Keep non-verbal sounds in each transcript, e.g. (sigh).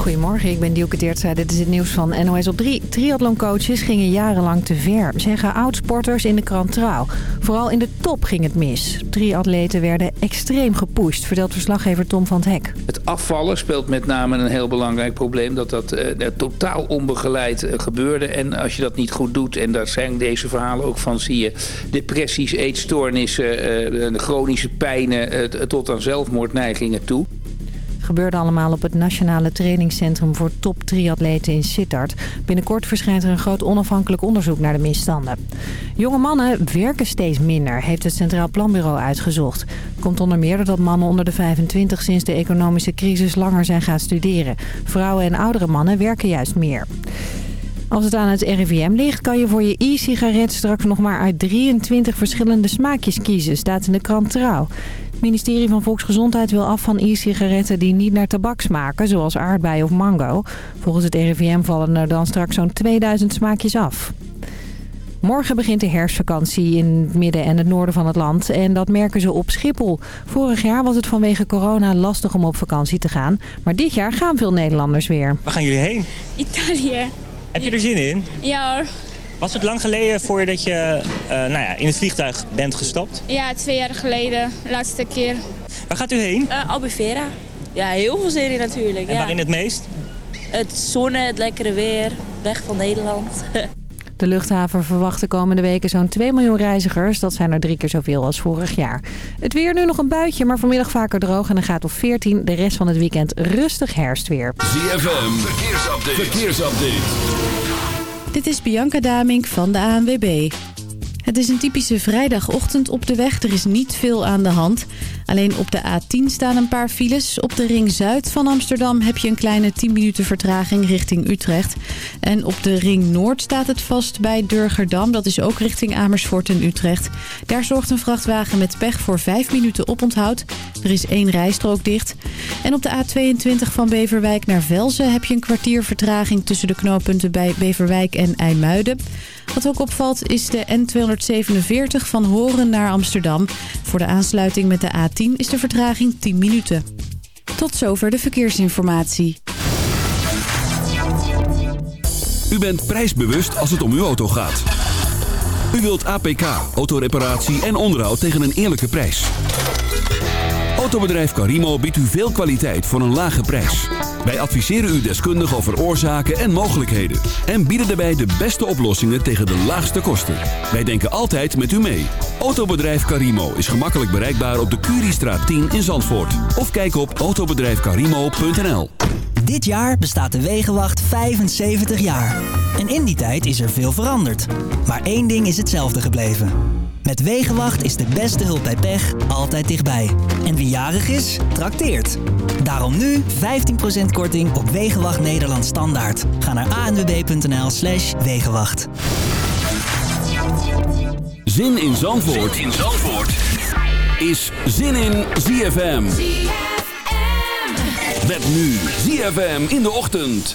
Goedemorgen, ik ben Dielke Teertstra. Dit is het nieuws van NOS op 3. Triathloncoaches gingen jarenlang te ver, zeggen oudsporters in de krant Trouw. Vooral in de top ging het mis. Triatleten werden extreem gepusht, vertelt verslaggever Tom van het Hek. Het afvallen speelt met name een heel belangrijk probleem. Dat dat uh, totaal onbegeleid uh, gebeurde. En als je dat niet goed doet, en daar zijn deze verhalen ook van, zie je depressies, eetstoornissen, uh, chronische pijnen tot aan zelfmoordneigingen toe gebeurde allemaal op het Nationale Trainingscentrum voor top triatleten in Sittard. Binnenkort verschijnt er een groot onafhankelijk onderzoek naar de misstanden. Jonge mannen werken steeds minder, heeft het Centraal Planbureau uitgezocht. Komt onder meer doordat mannen onder de 25 sinds de economische crisis langer zijn gaan studeren. Vrouwen en oudere mannen werken juist meer. Als het aan het RIVM ligt, kan je voor je e-sigaret straks nog maar uit 23 verschillende smaakjes kiezen, staat in de krant Trouw. Het ministerie van Volksgezondheid wil af van e-sigaretten die niet naar tabak smaken, zoals aardbei of mango. Volgens het RIVM vallen er dan straks zo'n 2000 smaakjes af. Morgen begint de herfstvakantie in het midden en het noorden van het land. En dat merken ze op Schiphol. Vorig jaar was het vanwege corona lastig om op vakantie te gaan. Maar dit jaar gaan veel Nederlanders weer. Waar gaan jullie heen? Italië. Heb je er zin in? Ja hoor. Was het lang geleden voordat je uh, nou ja, in het vliegtuig bent gestapt? Ja, twee jaar geleden. Laatste keer. Waar gaat u heen? Uh, Albufeira. Ja, heel veel zin in natuurlijk. En ja. waarin het meest? Het zonne, het lekkere weer, weg van Nederland. (laughs) De luchthaven verwacht de komende weken zo'n 2 miljoen reizigers. Dat zijn er drie keer zoveel als vorig jaar. Het weer nu nog een buitje, maar vanmiddag vaker droog. En dan gaat op 14 de rest van het weekend rustig herfstweer. ZFM, verkeersupdate. verkeersupdate. Dit is Bianca Damink van de ANWB. Het is een typische vrijdagochtend op de weg. Er is niet veel aan de hand. Alleen op de A10 staan een paar files. Op de ring zuid van Amsterdam heb je een kleine 10 minuten vertraging richting Utrecht. En op de ring noord staat het vast bij Durgerdam. Dat is ook richting Amersfoort en Utrecht. Daar zorgt een vrachtwagen met pech voor 5 minuten oponthoud. Er is één rijstrook dicht. En op de A22 van Beverwijk naar Velzen heb je een kwartier vertraging tussen de knooppunten bij Beverwijk en IJmuiden. Wat ook opvalt is de N247 van Horen naar Amsterdam. Voor de aansluiting met de A10 is de vertraging 10 minuten. Tot zover de verkeersinformatie. U bent prijsbewust als het om uw auto gaat. U wilt APK, autoreparatie en onderhoud tegen een eerlijke prijs. Autobedrijf Carimo biedt u veel kwaliteit voor een lage prijs. Wij adviseren u deskundig over oorzaken en mogelijkheden. En bieden daarbij de beste oplossingen tegen de laagste kosten. Wij denken altijd met u mee. Autobedrijf Carimo is gemakkelijk bereikbaar op de Curiestraat 10 in Zandvoort. Of kijk op autobedrijfcarimo.nl Dit jaar bestaat de Wegenwacht 75 jaar. En in die tijd is er veel veranderd. Maar één ding is hetzelfde gebleven. Met Wegenwacht is de beste hulp bij pech altijd dichtbij. En wie jarig is, trakteert. Daarom nu 15% korting op Wegenwacht Nederland Standaard. Ga naar anwb.nl slash Wegenwacht. Zin in Zandvoort, zin in Zandvoort. is Zin in ZFM. Met nu ZFM in de ochtend.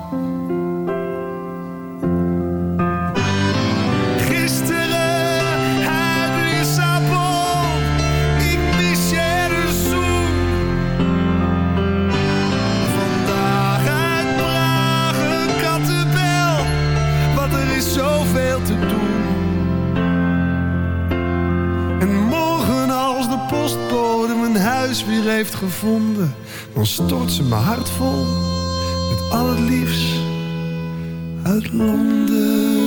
Heeft gevonden, dan stort ze mijn hart vol met al het liefst uit Londen.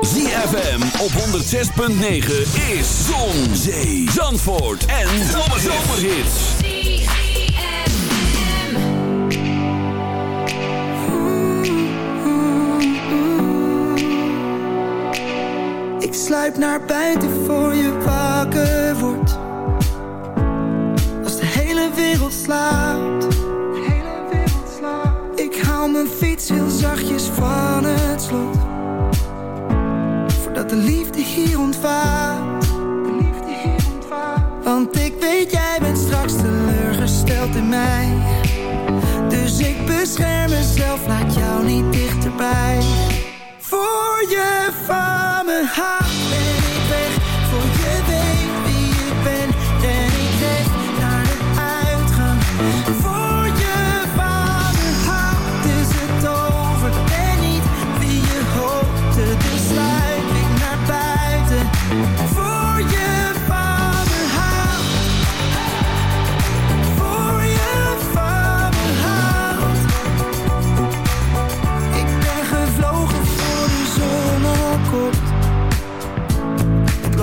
ZFM op 106.9 is Zon, Zee, Zandvoort en Zomerhits. Ik sluip naar buiten voor je wakker wordt. Als de hele wereld slaapt. Ik haal mijn fiets heel zachtjes van het slot. Voordat de liefde hier ontvaart. Want ik weet jij bent straks teleurgesteld in mij. Dus ik bescherm mezelf, laat jou niet dichterbij. Voor je van me houdt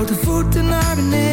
grote voeten naar beneden.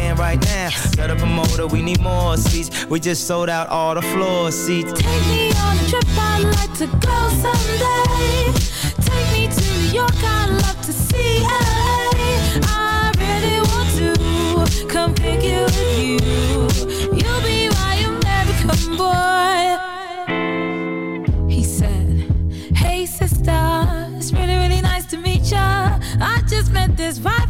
Hand right now. Set up a motor, we need more seats. We just sold out all the floor seats. Take me on a trip, I'd like to go someday. Take me to New York, I'd love to see LA. I really want to come pick you with you. You'll be my American boy. this five for seven guy who's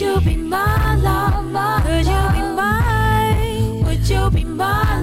You be my lover? Could you be mine? Would you be my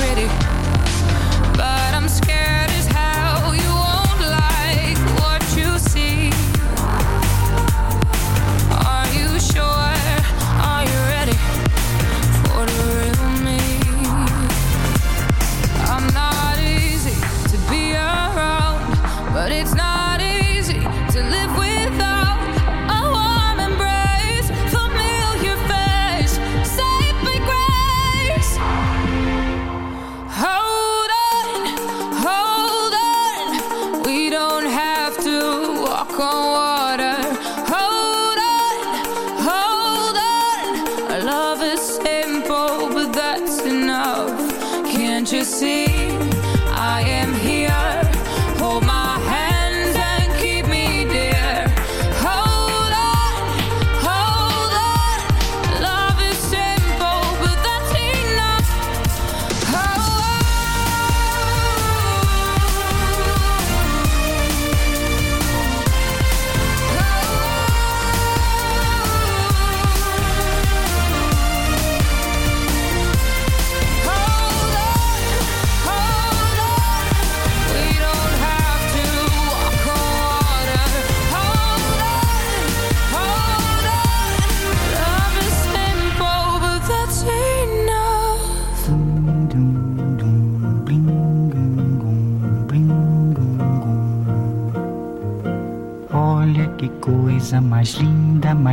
pretty.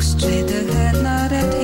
Straight ahead, not at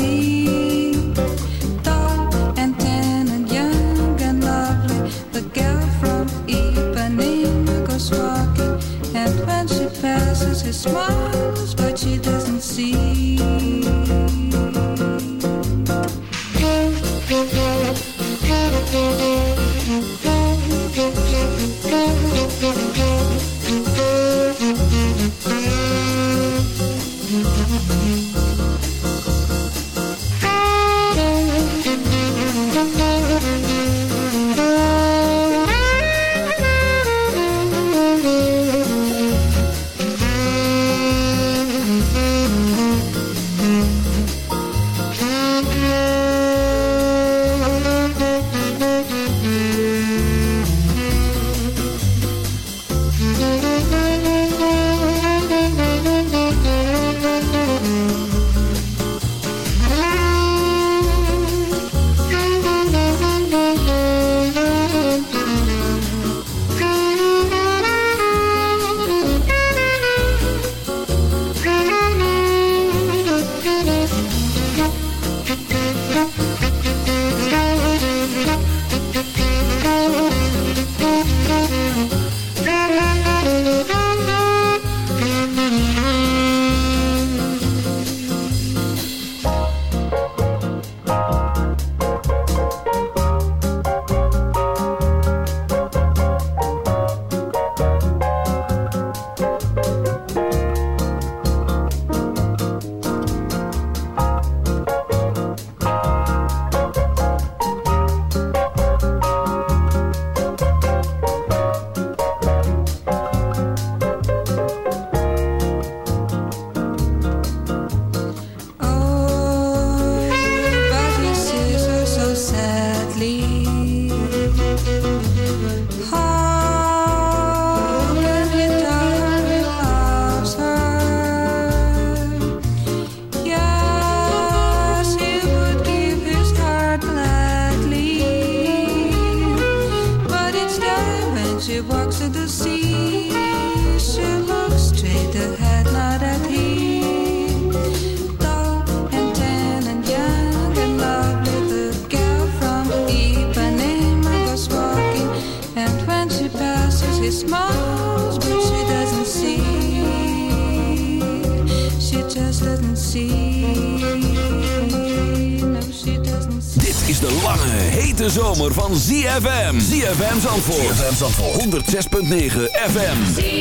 Zandvoort. ZFM Zandvoort. 106.9 FM.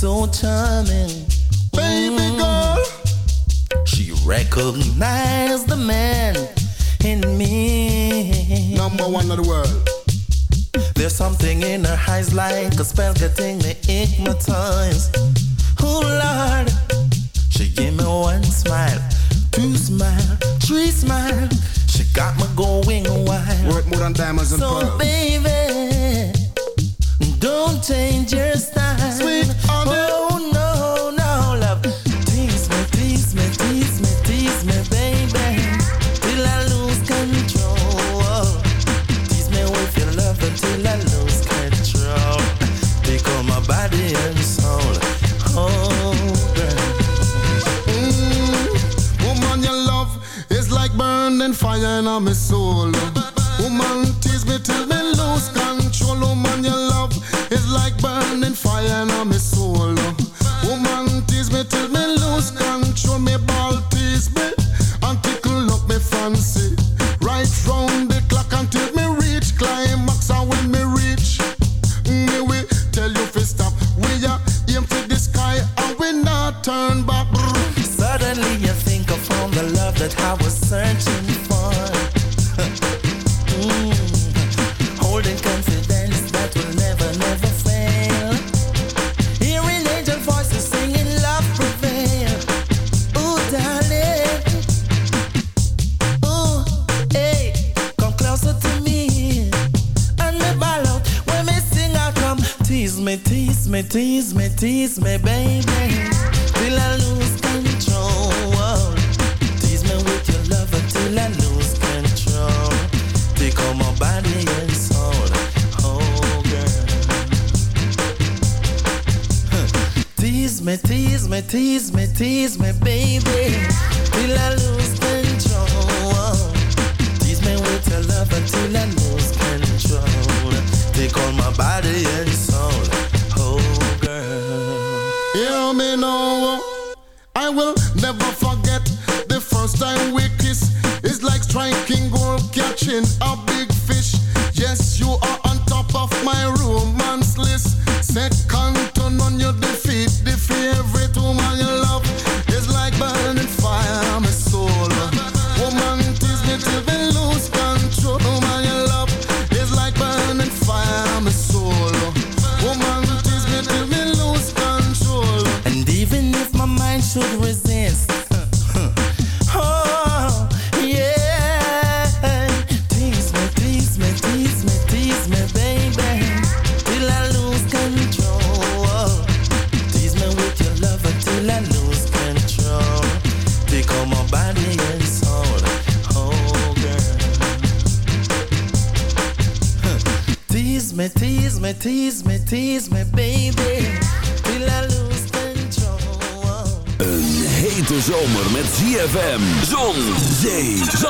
So charming.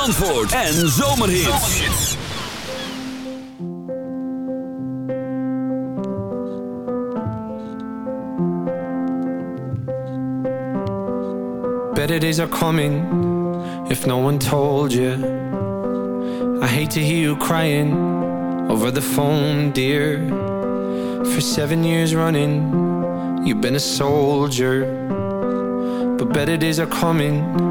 Zandvoort en zomerhits. Better days are coming if no one told you. I hate to hear you crying over the phone, dear. For seven years running, you've been a soldier. But better days are coming,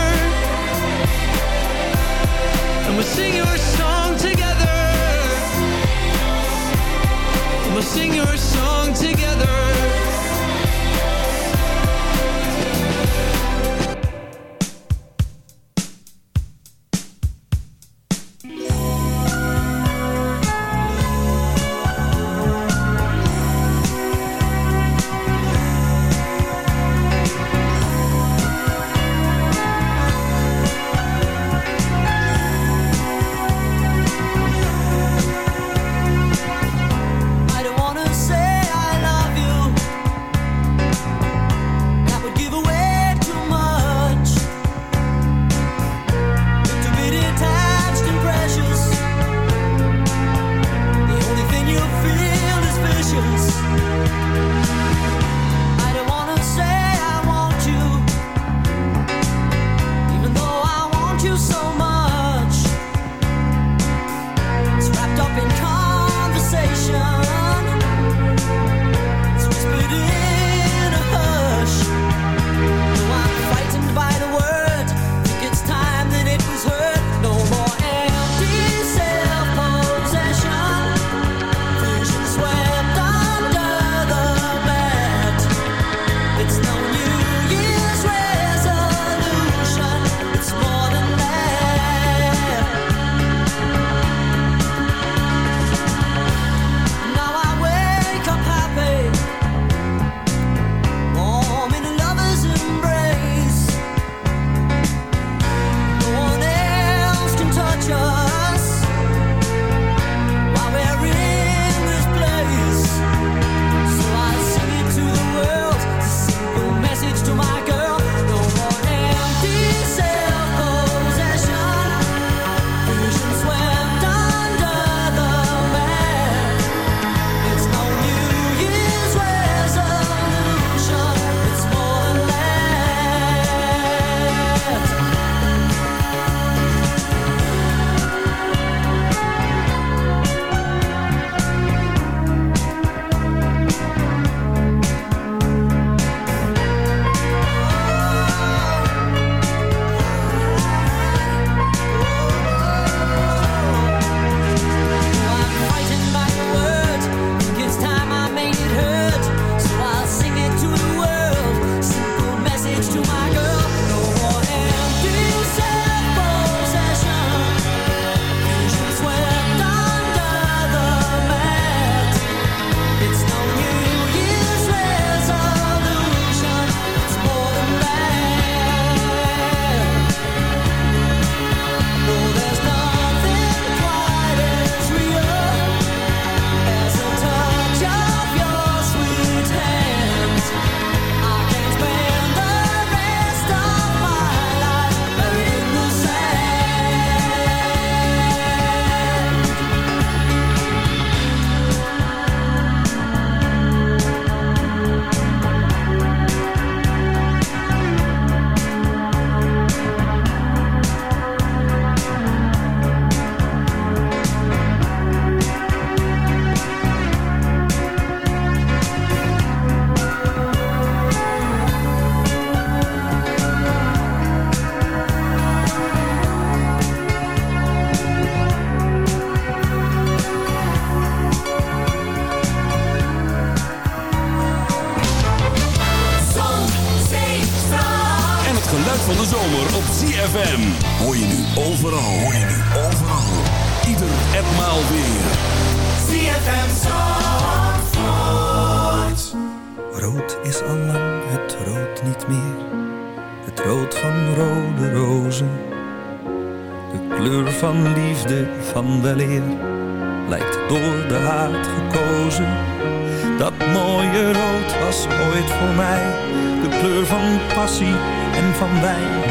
ZFM. Hoor je nu overal, hoor je nu overal. Ieder en maal weer. ZFM Zandvoort. Rood is al lang het rood niet meer. Het rood van rode rozen. De kleur van liefde van de leer. Lijkt door de haat gekozen. Dat mooie rood was ooit voor mij. De kleur van passie en van wijn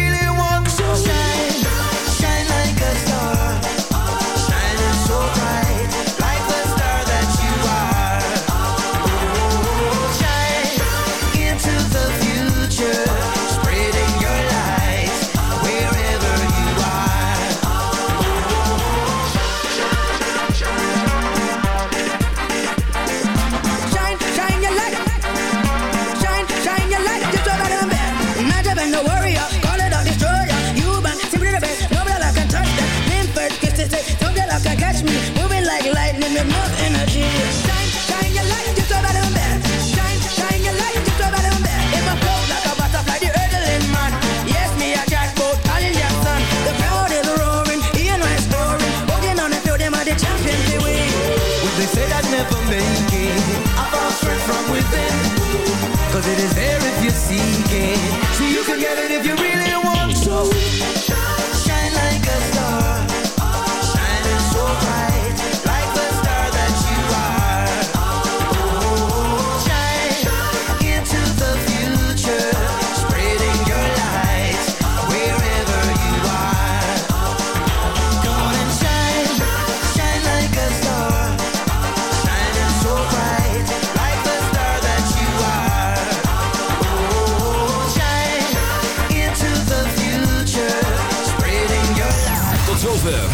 if you really